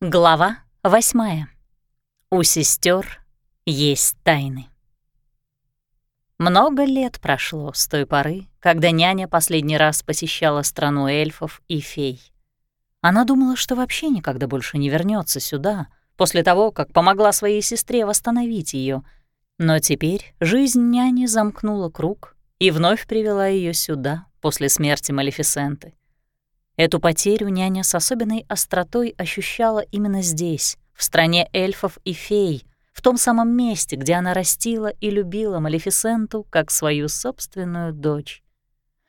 Глава восьмая. У сестер есть тайны. Много лет прошло с той поры, когда няня последний раз посещала страну эльфов и фей. Она думала, что вообще никогда больше не вернется сюда, после того, как помогла своей сестре восстановить ее. Но теперь жизнь няни замкнула круг и вновь привела ее сюда после смерти Малефисенты. Эту потерю няня с особенной остротой ощущала именно здесь, в стране эльфов и фей, в том самом месте, где она растила и любила Малефисенту как свою собственную дочь.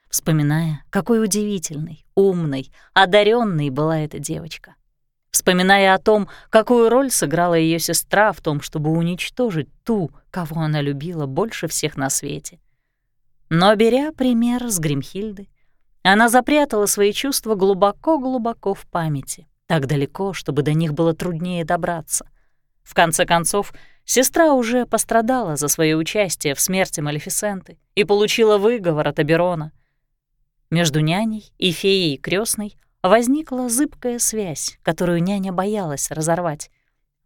Вспоминая, какой удивительной, умной, одаренной была эта девочка. Вспоминая о том, какую роль сыграла ее сестра в том, чтобы уничтожить ту, кого она любила больше всех на свете. Но беря пример с Гримхильды, она запрятала свои чувства глубоко-глубоко в памяти, так далеко, чтобы до них было труднее добраться. В конце концов, сестра уже пострадала за свое участие в смерти Малефисенты и получила выговор от Аберона. Между няней и феей крестной возникла зыбкая связь, которую няня боялась разорвать.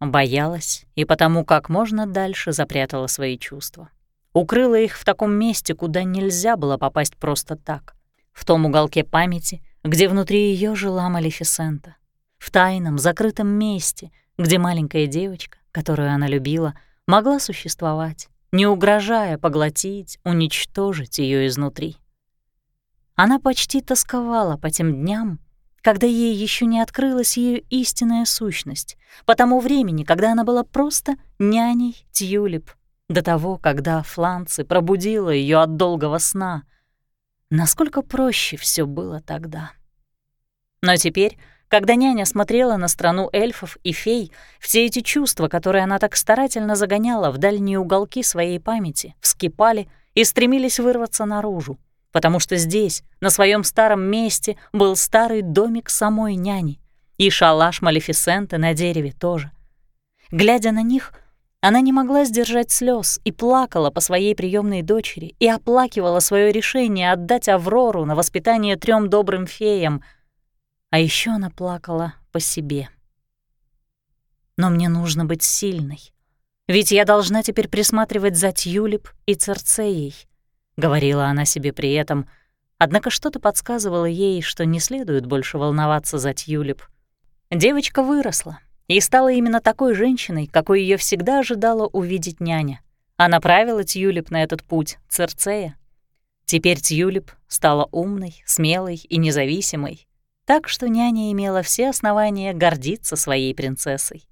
Боялась и потому как можно дальше запрятала свои чувства. Укрыла их в таком месте, куда нельзя было попасть просто так — в том уголке памяти, где внутри ее жила Малефисента, в тайном, закрытом месте, где маленькая девочка, которую она любила, могла существовать, не угрожая поглотить, уничтожить ее изнутри. Она почти тосковала по тем дням, когда ей еще не открылась ее истинная сущность, по тому времени, когда она была просто няней Тюлип, до того, когда Фланцы пробудила ее от долгого сна — Насколько проще все было тогда. Но теперь, когда няня смотрела на страну эльфов и фей, все эти чувства, которые она так старательно загоняла в дальние уголки своей памяти, вскипали и стремились вырваться наружу, потому что здесь, на своем старом месте, был старый домик самой няни и шалаш Малефисенты на дереве тоже. Глядя на них, она не могла сдержать слез и плакала по своей приемной дочери и оплакивала свое решение отдать Аврору на воспитание трем добрым феям. А еще она плакала по себе. Но мне нужно быть сильной. Ведь я должна теперь присматривать за Тюлип и Церцеей, — говорила она себе при этом, однако что-то подсказывало ей, что не следует больше волноваться за Тюлип. Девочка выросла, и стала именно такой женщиной, какой ее всегда ожидала увидеть няня. А направила Тьюлип на этот путь Церцея. Теперь Тьюлип стала умной, смелой и независимой, так что няня имела все основания гордиться своей принцессой.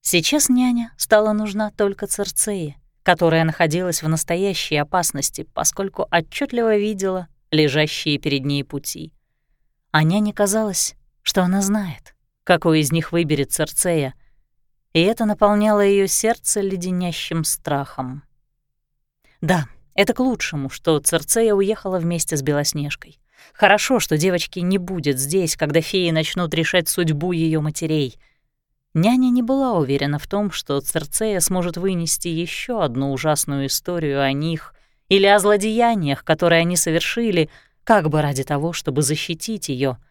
Сейчас няня стала нужна только Церцее, которая находилась в настоящей опасности, поскольку отчетливо видела лежащие перед ней пути. А няне казалось, что она знает какой из них выберет Церцея, и это наполняло ее сердце леденящим страхом. Да, это к лучшему, что Церцея уехала вместе с Белоснежкой. Хорошо, что девочки не будет здесь, когда феи начнут решать судьбу ее матерей. Няня не была уверена в том, что Церцея сможет вынести еще одну ужасную историю о них или о злодеяниях, которые они совершили, как бы ради того, чтобы защитить ее —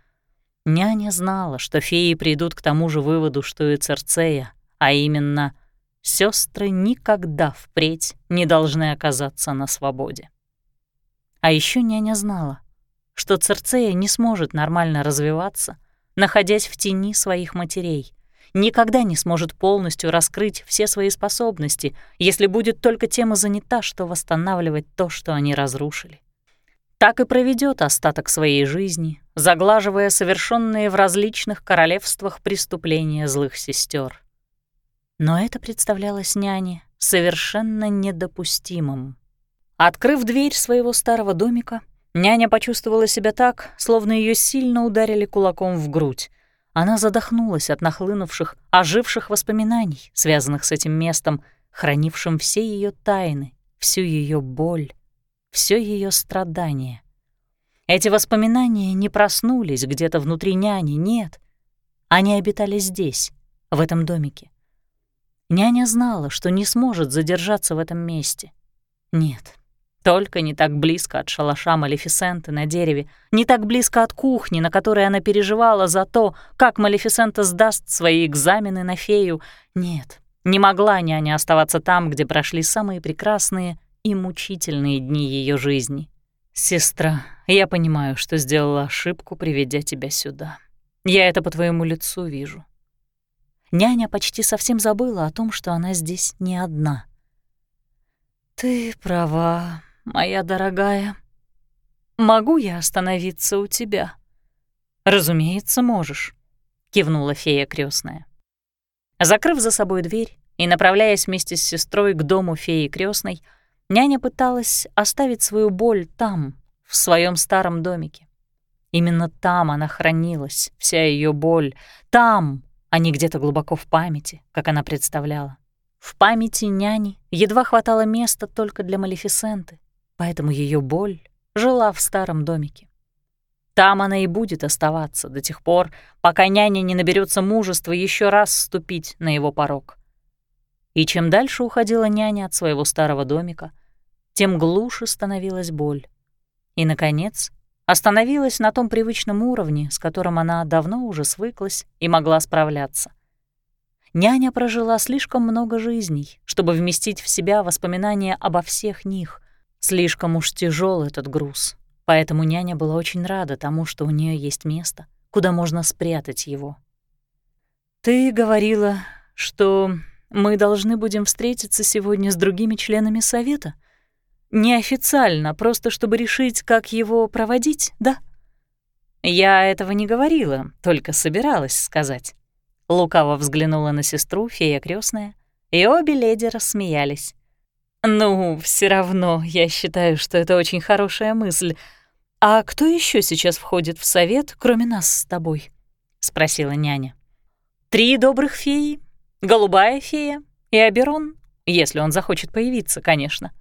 Няня знала, что феи придут к тому же выводу, что и Церцея, а именно сестры никогда впредь не должны оказаться на свободе. А еще няня знала, что Церцея не сможет нормально развиваться, находясь в тени своих матерей, никогда не сможет полностью раскрыть все свои способности, если будет только тема занята, что восстанавливать то, что они разрушили так и проведет остаток своей жизни, заглаживая совершенные в различных королевствах преступления злых сестер. Но это представлялось няне совершенно недопустимым. Открыв дверь своего старого домика, няня почувствовала себя так, словно ее сильно ударили кулаком в грудь. Она задохнулась от нахлынувших, оживших воспоминаний, связанных с этим местом, хранившим все ее тайны, всю ее боль все ее страдание. Эти воспоминания не проснулись где-то внутри няни, нет. Они обитали здесь, в этом домике. Няня знала, что не сможет задержаться в этом месте. Нет, Только не так близко от шалаша Малефисенты на дереве, не так близко от кухни, на которой она переживала за то, как Малефисента сдаст свои экзамены на фею. Нет, не могла няня оставаться там, где прошли самые прекрасные и мучительные дни ее жизни. «Сестра, я понимаю, что сделала ошибку, приведя тебя сюда. Я это по твоему лицу вижу». Няня почти совсем забыла о том, что она здесь не одна. «Ты права, моя дорогая. Могу я остановиться у тебя?» «Разумеется, можешь», — кивнула фея крестная. Закрыв за собой дверь и направляясь вместе с сестрой к дому феи крестной, Няня пыталась оставить свою боль там, в своем старом домике. Именно там она хранилась, вся ее боль. Там, а не где-то глубоко в памяти, как она представляла. В памяти няни едва хватало места только для Малефисенты, поэтому ее боль жила в старом домике. Там она и будет оставаться до тех пор, пока няня не наберется мужества еще раз ступить на его порог. И чем дальше уходила няня от своего старого домика, тем глуше становилась боль. И, наконец, остановилась на том привычном уровне, с которым она давно уже свыклась и могла справляться. Няня прожила слишком много жизней, чтобы вместить в себя воспоминания обо всех них. Слишком уж тяжел этот груз, поэтому няня была очень рада тому, что у нее есть место, куда можно спрятать его. «Ты говорила, что мы должны будем встретиться сегодня с другими членами совета. Неофициально, просто чтобы решить, как его проводить, да? Я этого не говорила, только собиралась сказать. Лукаво взглянула на сестру, фея крестная, и обе леди рассмеялись. «Ну, все равно, я считаю, что это очень хорошая мысль. А кто еще сейчас входит в совет, кроме нас с тобой?» — спросила няня. «Три добрых феи, голубая фея и Аберон, если он захочет появиться, конечно.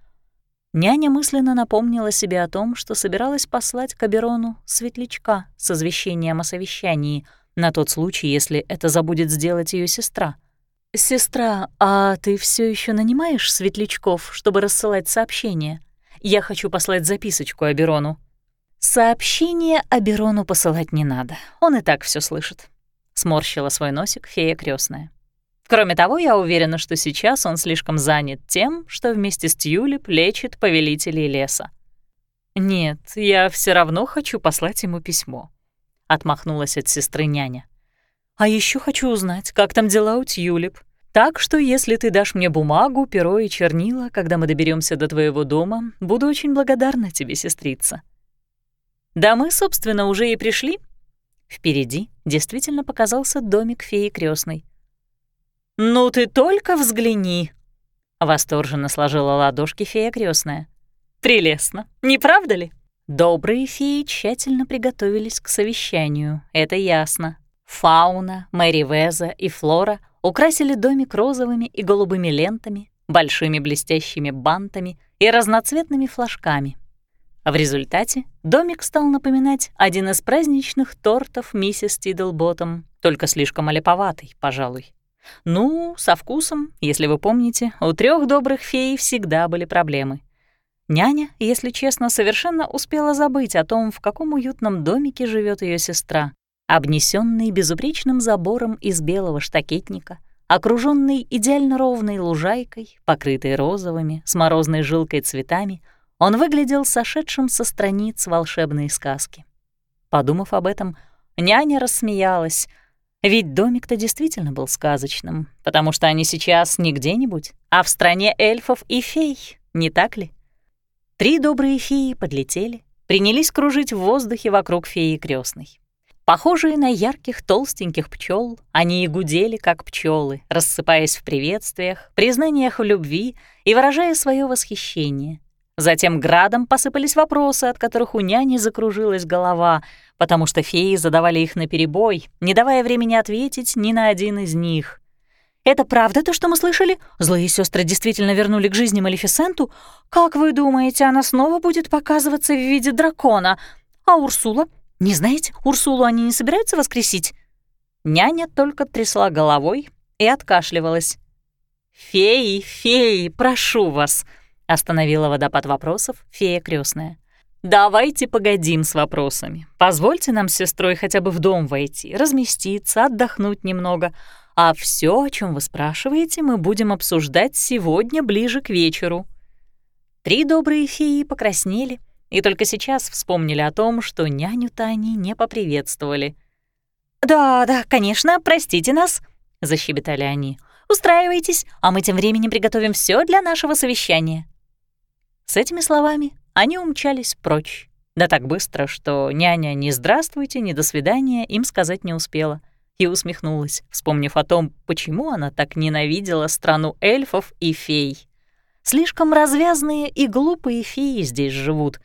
Няня мысленно напомнила себе о том, что собиралась послать к Аберону светлячка с извещением о совещании на тот случай, если это забудет сделать ее сестра. «Сестра, а ты все еще нанимаешь светлячков, чтобы рассылать сообщения? Я хочу послать записочку Аберону». «Сообщение Аберону посылать не надо, он и так все слышит», — сморщила свой носик фея крестная. Кроме того, я уверена, что сейчас он слишком занят тем, что вместе с Тюлип лечит повелителей леса. «Нет, я все равно хочу послать ему письмо», — отмахнулась от сестры няня. «А еще хочу узнать, как там дела у Тюлип. Так что, если ты дашь мне бумагу, перо и чернила, когда мы доберемся до твоего дома, буду очень благодарна тебе, сестрица». «Да мы, собственно, уже и пришли». Впереди действительно показался домик феи крестной. «Ну ты только взгляни!» Восторженно сложила ладошки фея крестная. «Прелестно, не правда ли?» Добрые феи тщательно приготовились к совещанию, это ясно. Фауна, Мэри Веза и Флора украсили домик розовыми и голубыми лентами, большими блестящими бантами и разноцветными флажками. В результате домик стал напоминать один из праздничных тортов миссис Тиддлботтом, только слишком олиповатый, пожалуй. Ну, со вкусом, если вы помните, у трех добрых фей всегда были проблемы. Няня, если честно, совершенно успела забыть о том, в каком уютном домике живет ее сестра, обнесенный безупречным забором из белого штакетника, окруженный идеально ровной лужайкой, покрытой розовыми, с морозной жилкой цветами, он выглядел сошедшим со страниц волшебной сказки. Подумав об этом, няня рассмеялась — ведь домик-то действительно был сказочным, потому что они сейчас не где-нибудь, а в стране эльфов и фей, не так ли? Три добрые феи подлетели, принялись кружить в воздухе вокруг феи крестной. Похожие на ярких толстеньких пчел, они и гудели, как пчелы, рассыпаясь в приветствиях, признаниях в любви и выражая свое восхищение. Затем градом посыпались вопросы, от которых у няни закружилась голова, потому что феи задавали их наперебой, не давая времени ответить ни на один из них. «Это правда то, что мы слышали? Злые сестры действительно вернули к жизни Малефисенту? Как вы думаете, она снова будет показываться в виде дракона? А Урсула? Не знаете, Урсулу они не собираются воскресить?» Няня только трясла головой и откашливалась. «Феи, феи, прошу вас!» — остановила водопад вопросов фея крестная. «Давайте погодим с вопросами. Позвольте нам с сестрой хотя бы в дом войти, разместиться, отдохнуть немного. А все, о чем вы спрашиваете, мы будем обсуждать сегодня ближе к вечеру». Три добрые феи покраснели и только сейчас вспомнили о том, что няню-то они не поприветствовали. «Да, да, конечно, простите нас», — защебетали они. «Устраивайтесь, а мы тем временем приготовим все для нашего совещания». С этими словами они умчались прочь. Да так быстро, что няня ни «здравствуйте», ни «до свидания» им сказать не успела. И усмехнулась, вспомнив о том, почему она так ненавидела страну эльфов и фей. Слишком развязные и глупые феи здесь живут.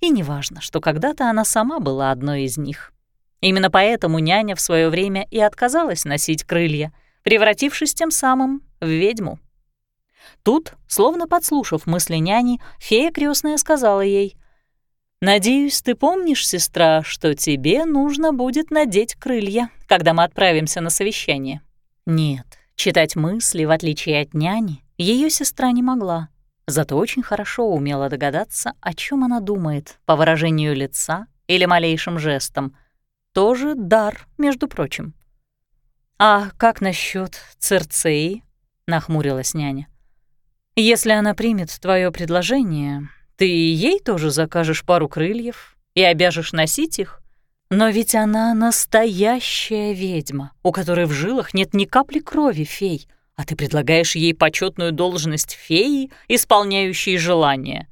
И неважно, что когда-то она сама была одной из них. Именно поэтому няня в свое время и отказалась носить крылья, превратившись тем самым в ведьму. Тут, словно подслушав мысли няни, фея крестная сказала ей, «Надеюсь, ты помнишь, сестра, что тебе нужно будет надеть крылья, когда мы отправимся на совещание». Нет, читать мысли, в отличие от няни, ее сестра не могла, зато очень хорошо умела догадаться, о чем она думает по выражению лица или малейшим жестом. Тоже дар, между прочим. «А как насчет Церцеи?» — нахмурилась няня. Если она примет твое предложение, ты ей тоже закажешь пару крыльев и обяжешь носить их? Но ведь она настоящая ведьма, у которой в жилах нет ни капли крови фей, а ты предлагаешь ей почетную должность феи, исполняющей желания.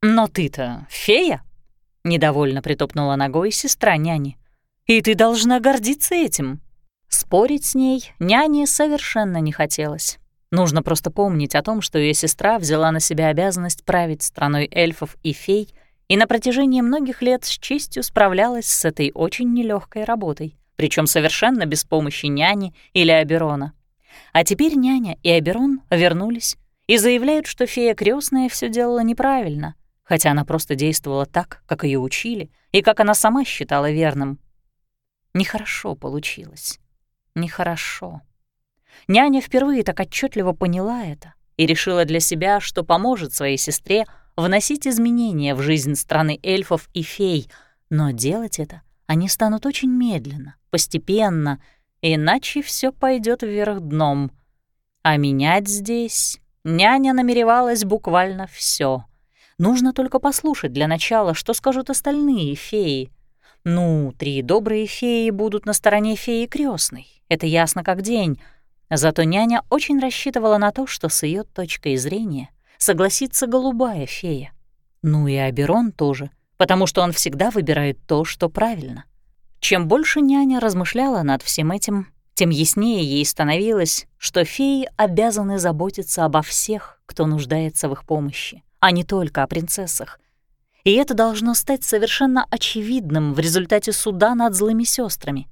Но ты-то фея? Недовольно притопнула ногой сестра няни. И ты должна гордиться этим. Спорить с ней няне совершенно не хотелось. Нужно просто помнить о том, что ее сестра взяла на себя обязанность править страной эльфов и фей и на протяжении многих лет с честью справлялась с этой очень нелегкой работой, причем совершенно без помощи няни или Аберона. А теперь няня и Аберон вернулись и заявляют, что фея крестная все делала неправильно, хотя она просто действовала так, как ее учили, и как она сама считала верным. Нехорошо получилось. Нехорошо. Няня впервые так отчетливо поняла это и решила для себя, что поможет своей сестре вносить изменения в жизнь страны эльфов и фей, но делать это они станут очень медленно, постепенно, иначе все пойдет вверх дном. А менять здесь няня намеревалась буквально все. Нужно только послушать для начала, что скажут остальные феи. Ну, три добрые феи будут на стороне феи крестной. Это ясно как день — Зато няня очень рассчитывала на то, что с ее точкой зрения согласится голубая фея. Ну и Аберон тоже, потому что он всегда выбирает то, что правильно. Чем больше няня размышляла над всем этим, тем яснее ей становилось, что феи обязаны заботиться обо всех, кто нуждается в их помощи, а не только о принцессах. И это должно стать совершенно очевидным в результате суда над злыми сестрами.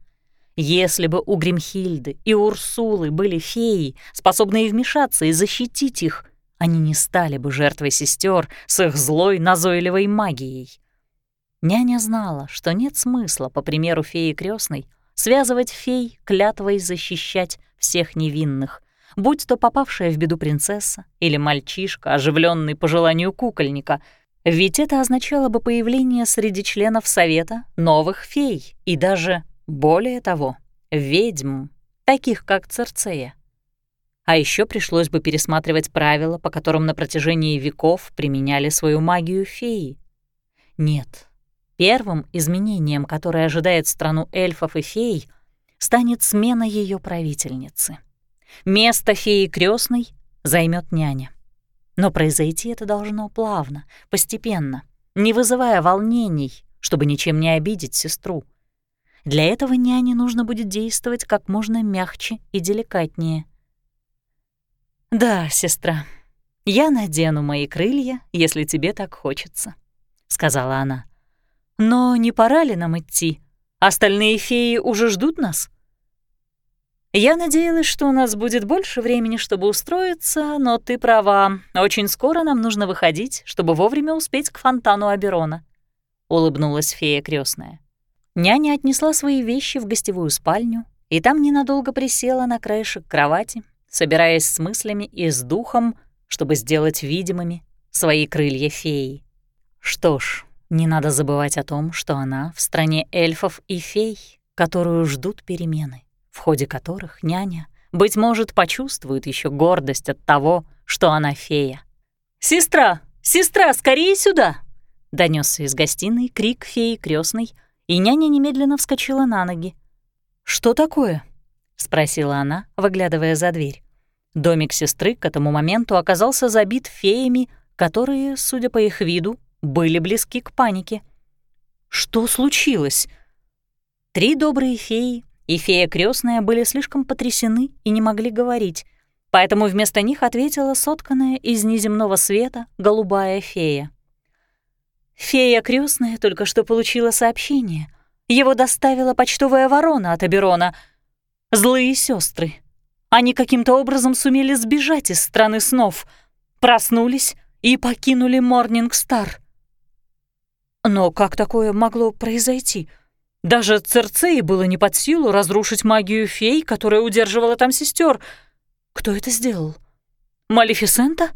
Если бы у Гримхильды и Урсулы были феи, способные вмешаться и защитить их, они не стали бы жертвой сестер с их злой назойливой магией. Няня знала, что нет смысла, по примеру феи крестной, связывать фей клятвой защищать всех невинных, будь то попавшая в беду принцесса или мальчишка, оживленный по желанию кукольника, ведь это означало бы появление среди членов Совета новых фей и даже более того, ведьм, таких как Церцея. А еще пришлось бы пересматривать правила, по которым на протяжении веков применяли свою магию феи. Нет, первым изменением, которое ожидает страну эльфов и фей, станет смена ее правительницы. Место феи крестной займет няня. Но произойти это должно плавно, постепенно, не вызывая волнений, чтобы ничем не обидеть сестру. Для этого няне нужно будет действовать как можно мягче и деликатнее. «Да, сестра, я надену мои крылья, если тебе так хочется», — сказала она. «Но не пора ли нам идти? Остальные феи уже ждут нас?» «Я надеялась, что у нас будет больше времени, чтобы устроиться, но ты права. Очень скоро нам нужно выходить, чтобы вовремя успеть к фонтану Аберона», — улыбнулась фея крестная. Няня отнесла свои вещи в гостевую спальню и там ненадолго присела на краешек кровати, собираясь с мыслями и с духом, чтобы сделать видимыми свои крылья феи. Что ж, не надо забывать о том, что она в стране эльфов и фей, которую ждут перемены, в ходе которых няня, быть может, почувствует еще гордость от того, что она фея. «Сестра! Сестра, скорее сюда!» — донесся из гостиной крик феи крестной, и няня немедленно вскочила на ноги. «Что такое?» — спросила она, выглядывая за дверь. Домик сестры к этому моменту оказался забит феями, которые, судя по их виду, были близки к панике. «Что случилось?» Три добрые феи и фея крестная были слишком потрясены и не могли говорить, поэтому вместо них ответила сотканная из неземного света голубая фея. Фея крестная только что получила сообщение. Его доставила почтовая ворона от Аберона. Злые сестры. Они каким-то образом сумели сбежать из страны снов, проснулись и покинули Морнинг Стар. Но как такое могло произойти? Даже Церцеи было не под силу разрушить магию фей, которая удерживала там сестер. Кто это сделал? Малефисента?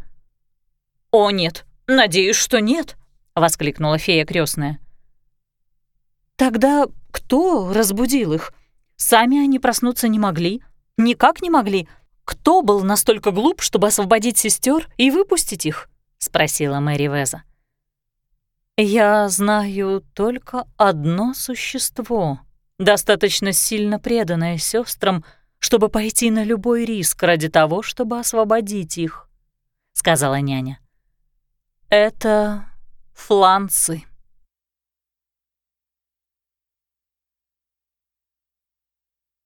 О, нет, надеюсь, что нет, воскликнула фея крестная. Тогда кто разбудил их? Сами они проснуться не могли, никак не могли. Кто был настолько глуп, чтобы освободить сестер и выпустить их? спросила Мэри Веза. Я знаю только одно существо, достаточно сильно преданное сестрам, чтобы пойти на любой риск ради того, чтобы освободить их, сказала няня. Это фланцы.